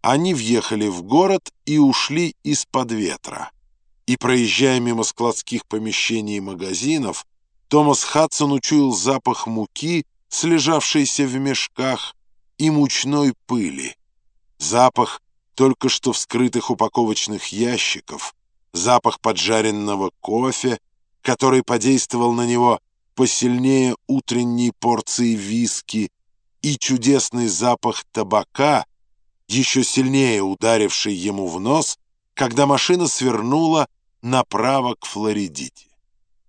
Они въехали в город и ушли из-под ветра. И, проезжая мимо складских помещений и магазинов, Томас Хадсон учуял запах муки, слежавшейся в мешках, и мучной пыли. Запах только что вскрытых упаковочных ящиков, запах поджаренного кофе, который подействовал на него посильнее утренней порции виски, и чудесный запах табака, еще сильнее ударивший ему в нос, когда машина свернула направо к Флоридите.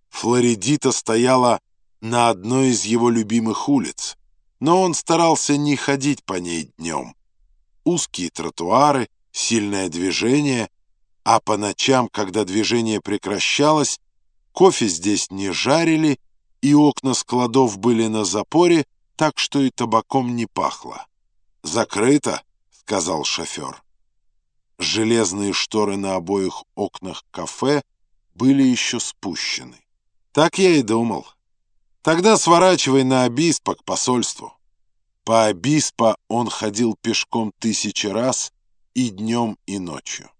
Флоридита стояла на одной из его любимых улиц, но он старался не ходить по ней днем. Узкие тротуары, сильное движение, а по ночам, когда движение прекращалось, кофе здесь не жарили, и окна складов были на запоре, так что и табаком не пахло. «Закрыто», — сказал шофер. Железные шторы на обоих окнах кафе были еще спущены. «Так я и думал. Тогда сворачивай на Обиспо к посольству». По Обиспо он ходил пешком тысячи раз и днем, и ночью.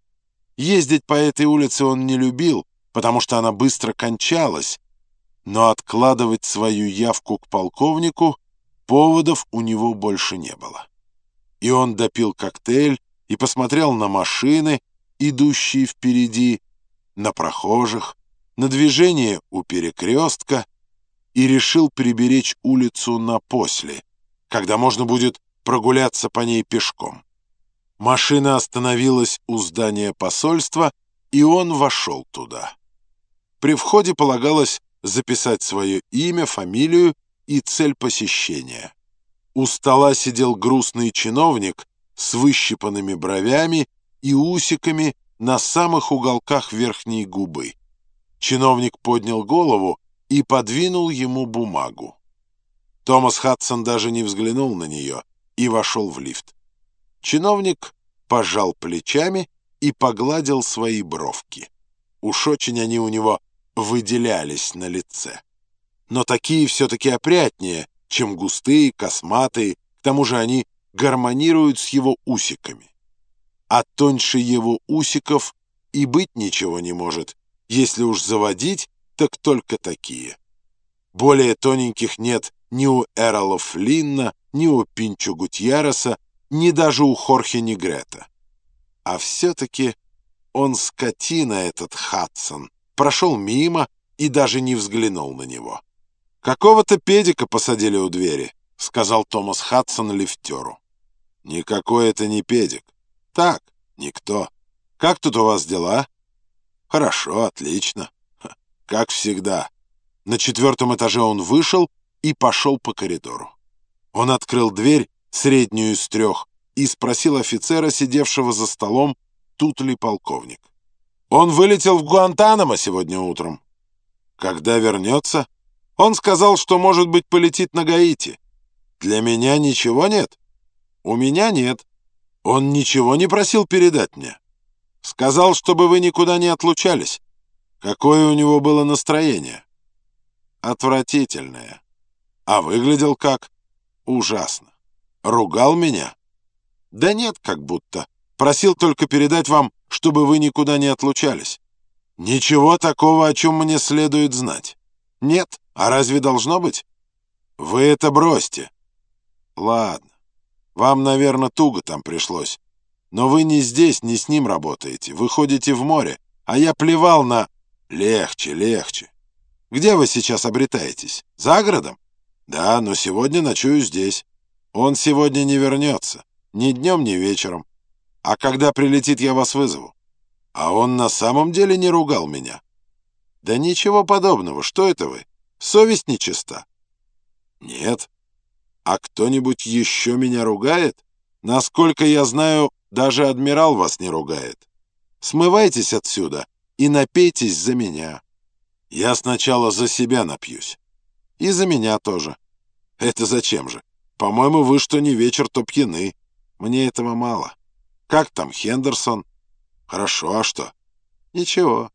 Ездить по этой улице он не любил, потому что она быстро кончалась, но откладывать свою явку к полковнику поводов у него больше не было. И он допил коктейль и посмотрел на машины, идущие впереди, на прохожих, на движение у перекрестка и решил приберечь улицу на после, когда можно будет прогуляться по ней пешком. Машина остановилась у здания посольства, и он вошел туда. При входе полагалось записать свое имя, фамилию и цель посещения. У стола сидел грустный чиновник с выщипанными бровями и усиками на самых уголках верхней губы. Чиновник поднял голову и подвинул ему бумагу. Томас Хадсон даже не взглянул на нее и вошел в лифт. Чиновник пожал плечами и погладил свои бровки. Уж очень они у него выделялись на лице. Но такие все-таки опрятнее, чем густые, косматые, к тому же они гармонируют с его усиками. А тоньше его усиков и быть ничего не может, если уж заводить, так только такие. Более тоненьких нет ни у Эрола Флинна, ни у Пинчо Гутьяреса, ни даже у Хорхе Негрета. А все-таки он скотина этот Хадсон, прошел мимо и даже не взглянул на него. «Какого-то педика посадили у двери», — сказал Томас Хадсон лифтеру. «Никакой это не педик. Так, никто. Как тут у вас дела?» Хорошо, отлично. Как всегда. На четвертом этаже он вышел и пошел по коридору. Он открыл дверь, среднюю из трех, и спросил офицера, сидевшего за столом, тут ли полковник. Он вылетел в Гуантанамо сегодня утром. Когда вернется? Он сказал, что, может быть, полетит на Гаити. Для меня ничего нет? У меня нет. Он ничего не просил передать мне. Сказал, чтобы вы никуда не отлучались. Какое у него было настроение? Отвратительное. А выглядел как? Ужасно. Ругал меня? Да нет, как будто. Просил только передать вам, чтобы вы никуда не отлучались. Ничего такого, о чем мне следует знать. Нет, а разве должно быть? Вы это бросьте. Ладно. Вам, наверное, туго там пришлось. Но вы не здесь, не с ним работаете. Вы ходите в море, а я плевал на... Легче, легче. Где вы сейчас обретаетесь? За городом? Да, но сегодня ночую здесь. Он сегодня не вернется. Ни днем, ни вечером. А когда прилетит, я вас вызову. А он на самом деле не ругал меня. Да ничего подобного. Что это вы? Совесть нечиста? Нет. А кто-нибудь еще меня ругает? Насколько я знаю, даже адмирал вас не ругает. Смывайтесь отсюда и напейтесь за меня. Я сначала за себя напьюсь. И за меня тоже. Это зачем же? По-моему, вы что не вечер, то пьяны. Мне этого мало. Как там Хендерсон? Хорошо, а что? Ничего.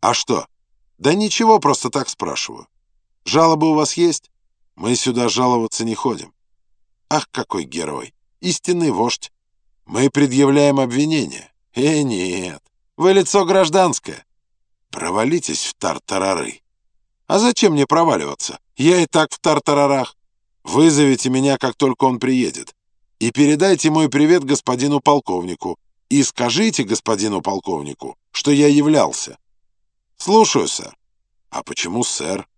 А что? Да ничего, просто так спрашиваю. Жалобы у вас есть? Мы сюда жаловаться не ходим. Ах, какой герой! Истинный вождь. Мы предъявляем обвинение. Э, нет. Вы лицо гражданское. Провалитесь в тартарары. А зачем мне проваливаться? Я и так в тартарарах. Вызовите меня, как только он приедет. И передайте мой привет господину полковнику. И скажите господину полковнику, что я являлся. Слушаю, сэр. А почему, сэр?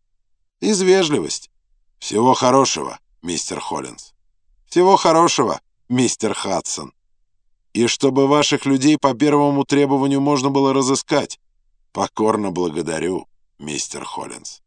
Из вежливости. Всего хорошего, мистер Холлинс. Всего хорошего, мистер Хадсон. И чтобы ваших людей по первому требованию можно было разыскать. Покорно благодарю, мистер Холлинс.